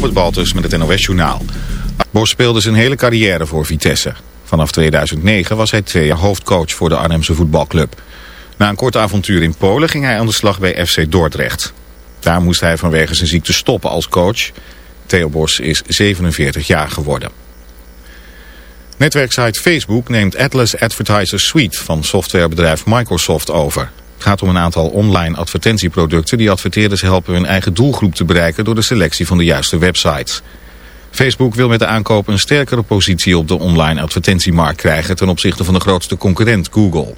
Robert Baltus met het NOS Journaal. Bos speelde zijn hele carrière voor Vitesse. Vanaf 2009 was hij twee jaar hoofdcoach voor de Arnhemse voetbalclub. Na een kort avontuur in Polen ging hij aan de slag bij FC Dordrecht. Daar moest hij vanwege zijn ziekte stoppen als coach. Theo Bos is 47 jaar geworden. Netwerksite Facebook neemt Atlas Advertiser Suite van softwarebedrijf Microsoft over. Het gaat om een aantal online advertentieproducten die adverteerders helpen hun eigen doelgroep te bereiken door de selectie van de juiste websites. Facebook wil met de aankoop een sterkere positie op de online advertentiemarkt krijgen ten opzichte van de grootste concurrent Google.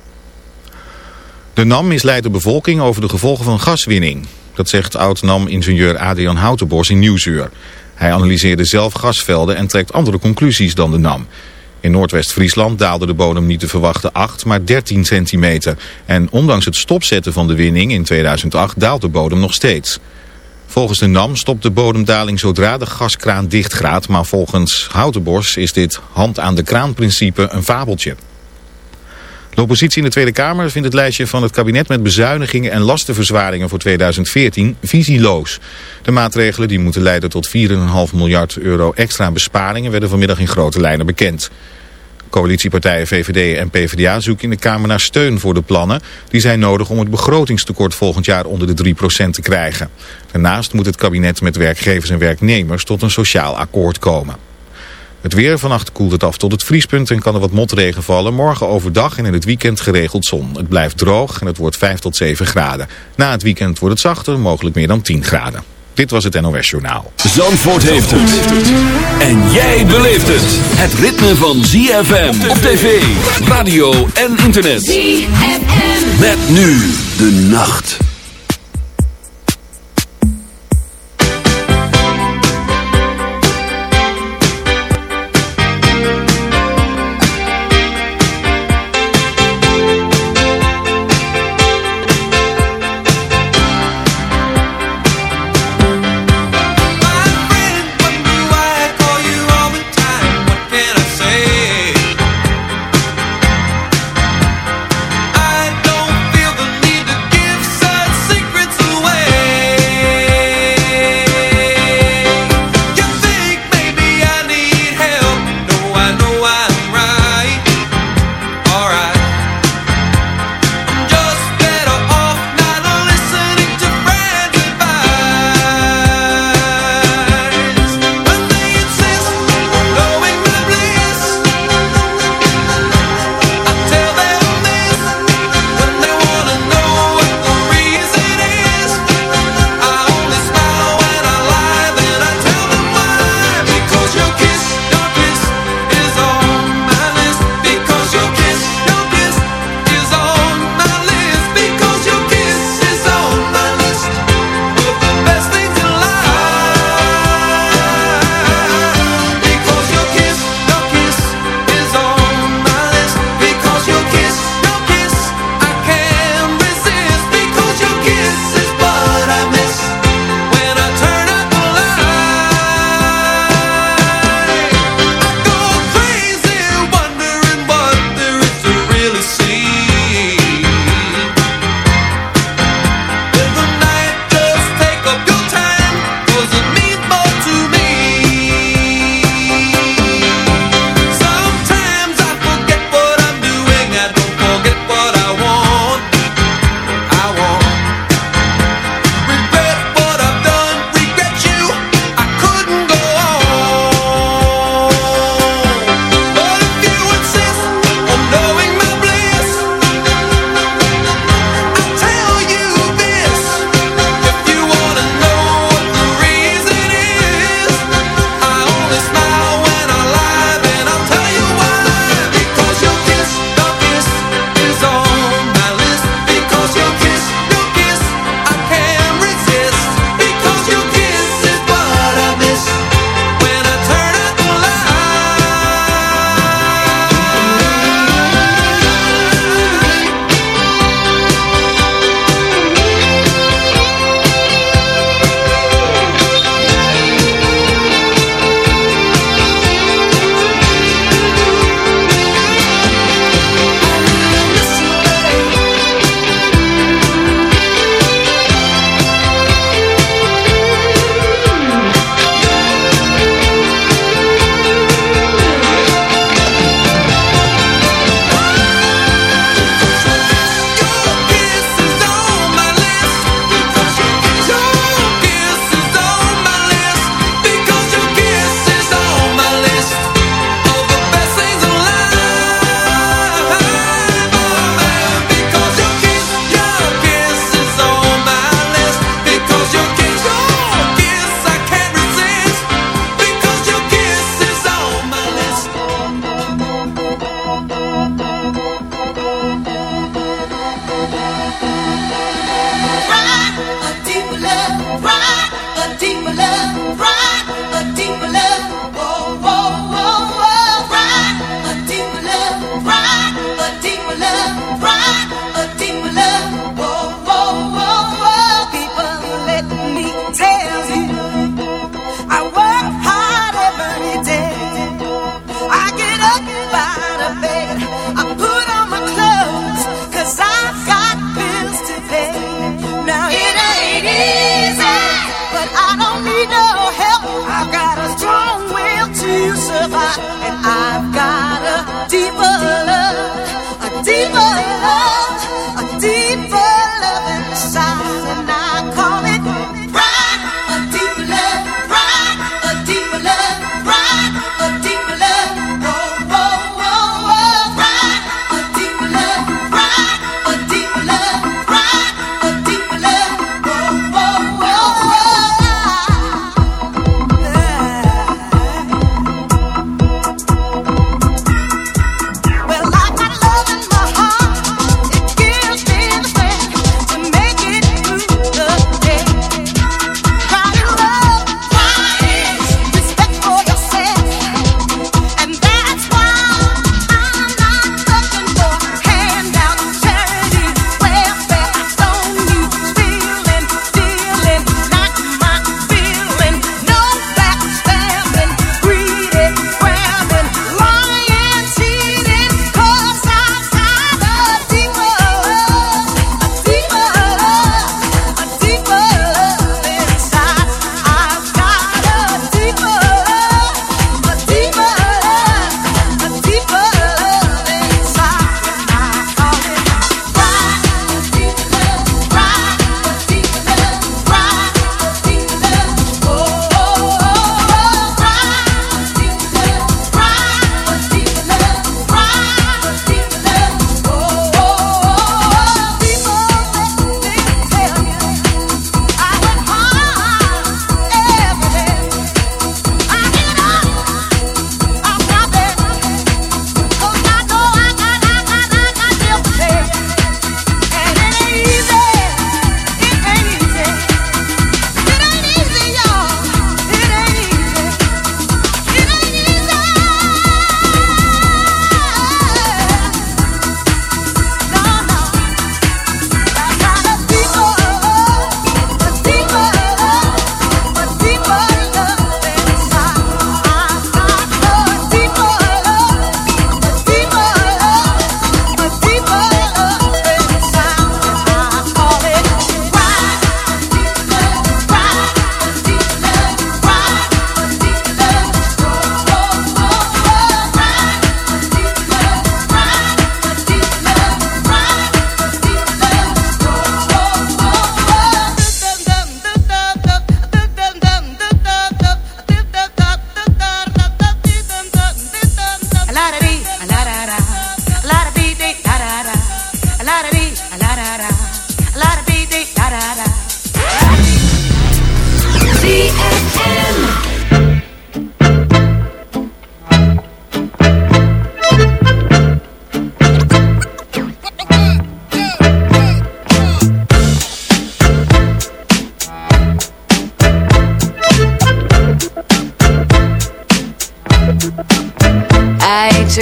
De NAM misleidt de bevolking over de gevolgen van gaswinning. Dat zegt oud-NAM-ingenieur Adrian Houtenbos in Nieuwsuur. Hij analyseerde zelf gasvelden en trekt andere conclusies dan de NAM. In Noordwest-Friesland daalde de bodem niet te verwachten 8, maar 13 centimeter. En ondanks het stopzetten van de winning in 2008 daalt de bodem nog steeds. Volgens de NAM stopt de bodemdaling zodra de gaskraan dichtgaat, maar volgens Houtenbos is dit hand aan de kraan principe een fabeltje. De oppositie in de Tweede Kamer vindt het lijstje van het kabinet met bezuinigingen en lastenverzwaringen voor 2014 visieloos. De maatregelen die moeten leiden tot 4,5 miljard euro extra besparingen werden vanmiddag in grote lijnen bekend. Coalitiepartijen VVD en PvdA zoeken in de Kamer naar steun voor de plannen. Die zijn nodig om het begrotingstekort volgend jaar onder de 3% te krijgen. Daarnaast moet het kabinet met werkgevers en werknemers tot een sociaal akkoord komen. Het weer vannacht koelt het af tot het vriespunt en kan er wat motregen vallen. Morgen overdag en in het weekend geregeld zon. Het blijft droog en het wordt 5 tot 7 graden. Na het weekend wordt het zachter, mogelijk meer dan 10 graden. Dit was het NOS Journaal. Zandvoort heeft het. En jij beleeft het. Het ritme van ZFM op tv, radio en internet. ZFM. Met nu de nacht.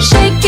shake it.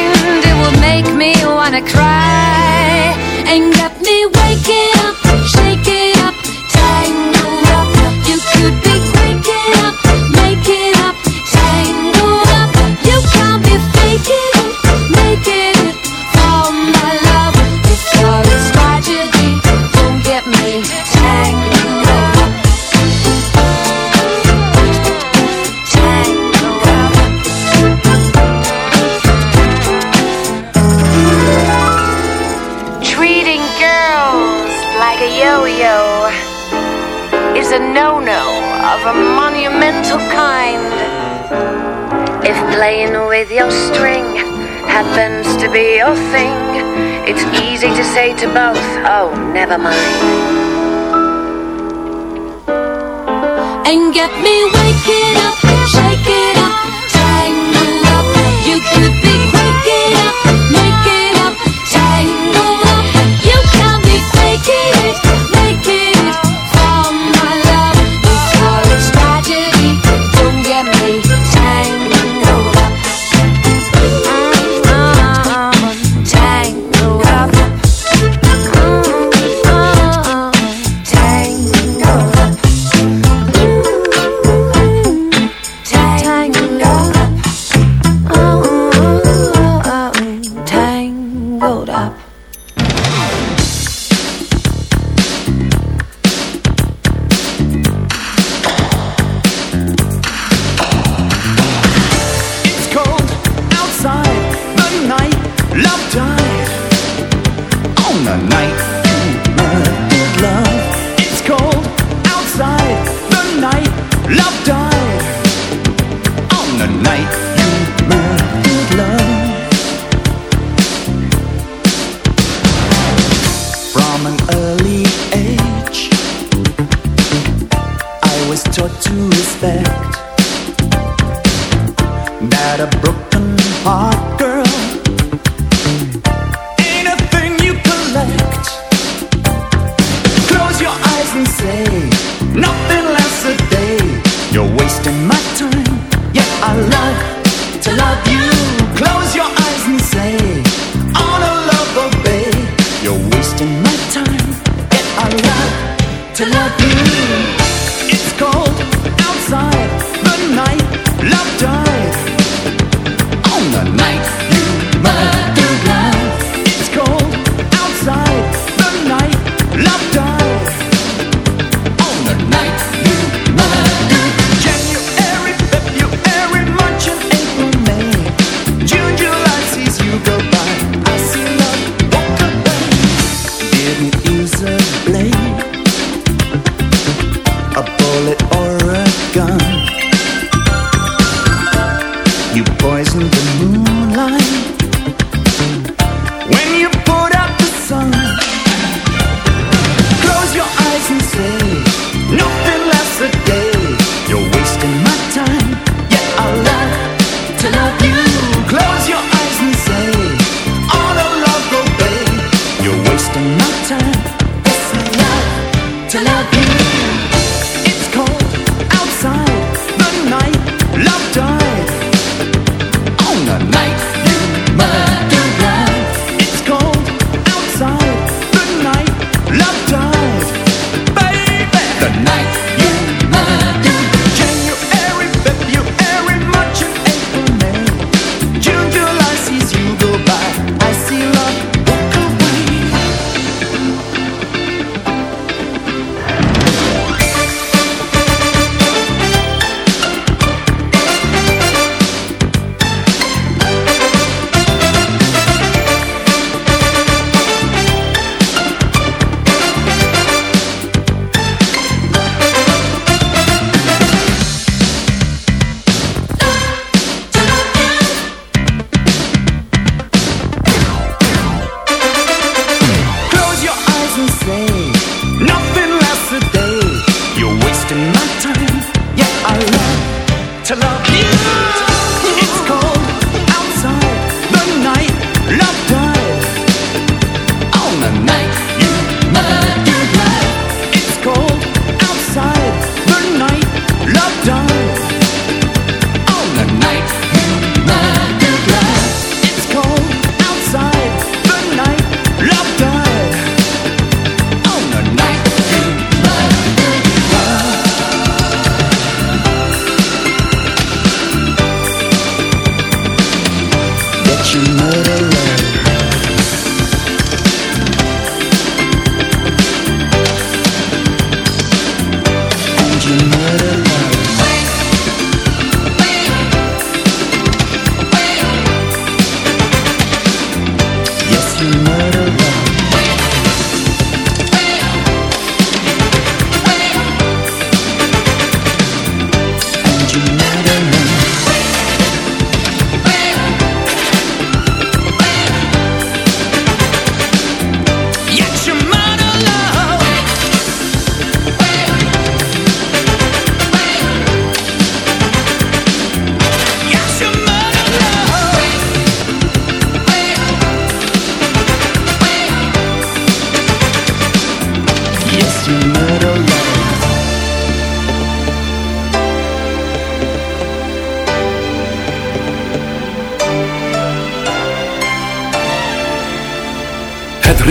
it make me wanna cry. And get me waking up, shaking never mind. And get me waking. taught to respect.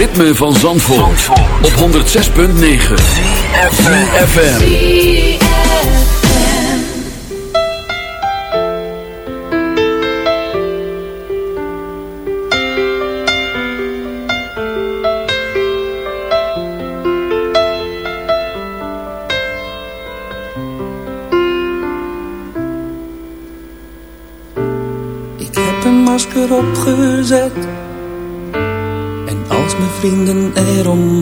ritme van Zandvoort, op 106.9 CFFM Ik heb een masker opgezet.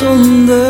真的。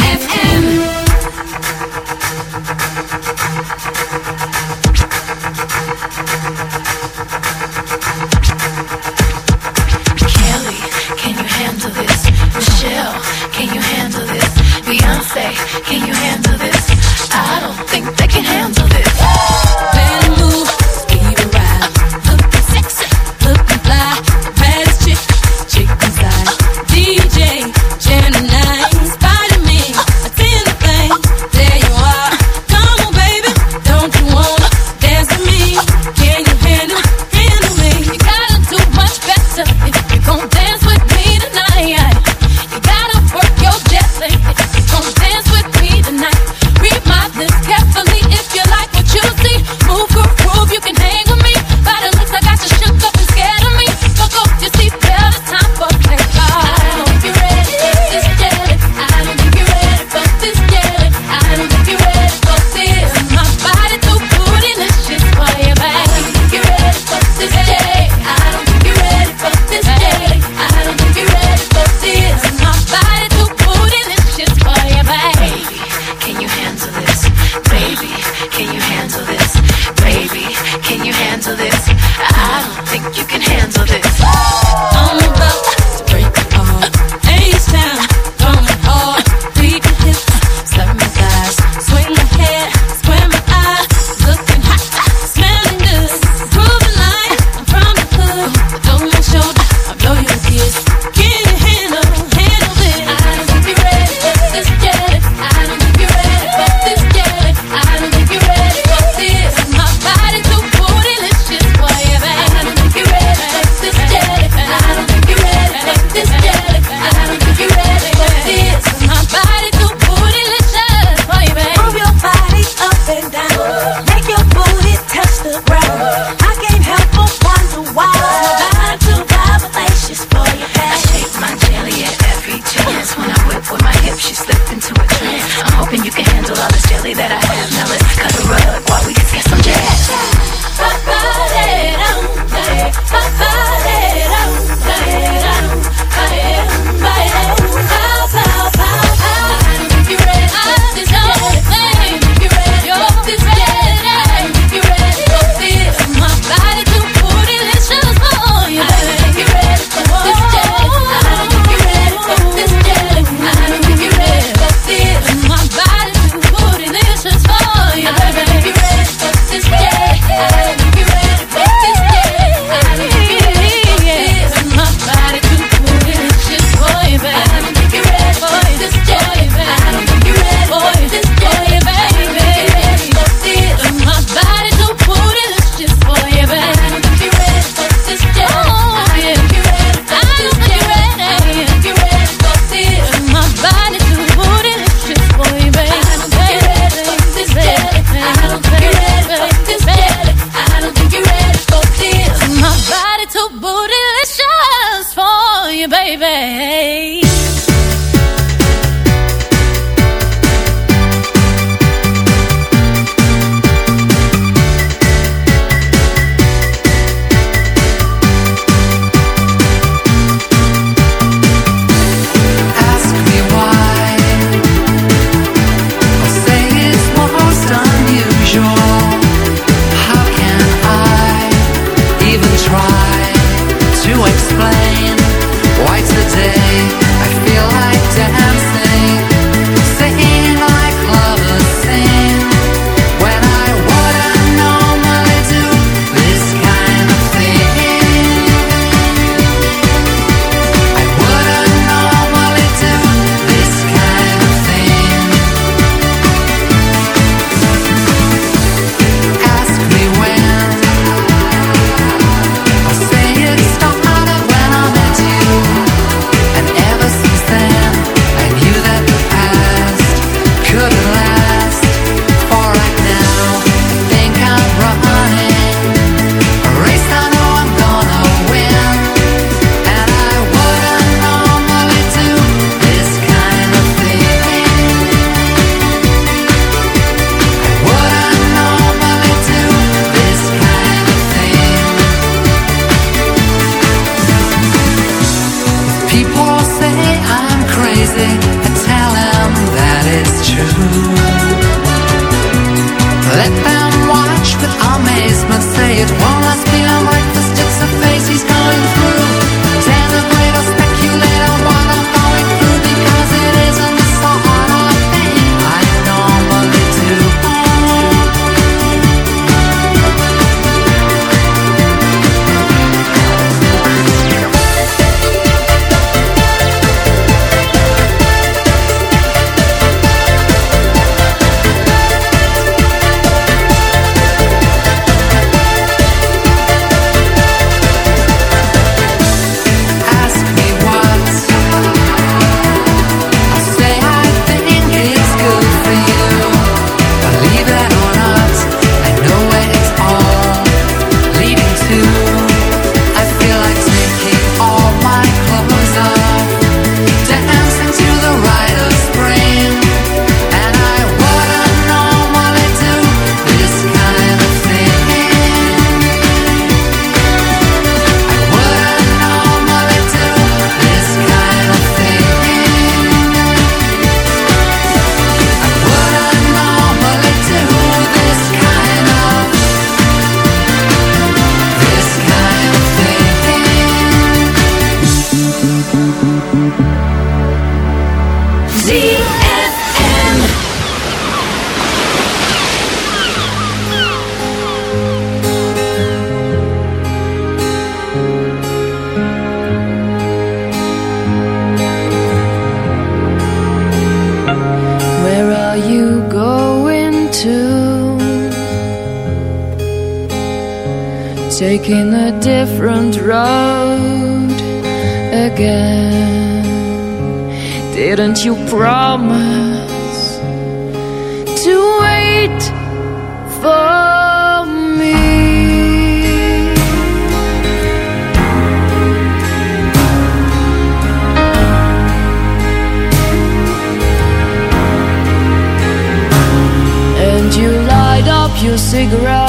Cigarette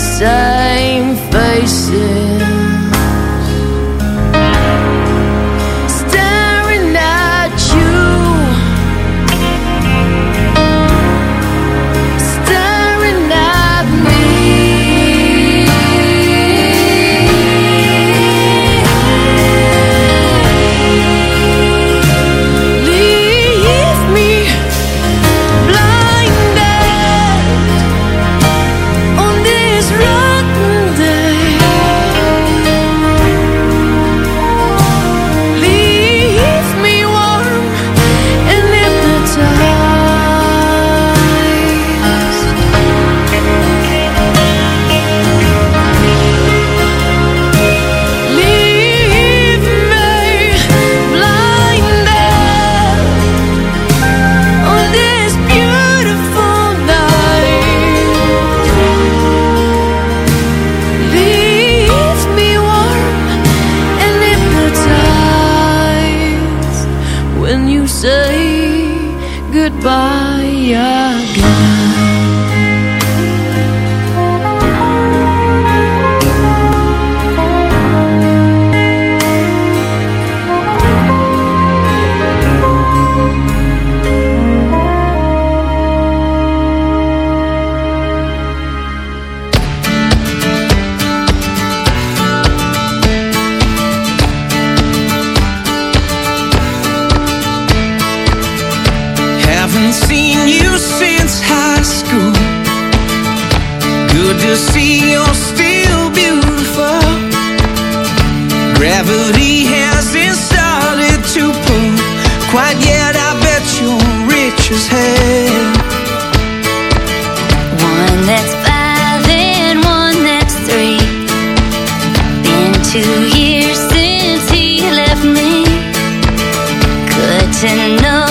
same faces. quite yet. I bet you're rich as hell. One that's five and one that's three. Been two years since he left me. Good to know.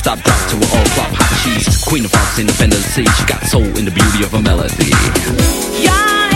stop drop to all flop hot cheese. Queen of hearts, the sea. She got soul in the beauty of a melody. Yeah.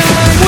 Het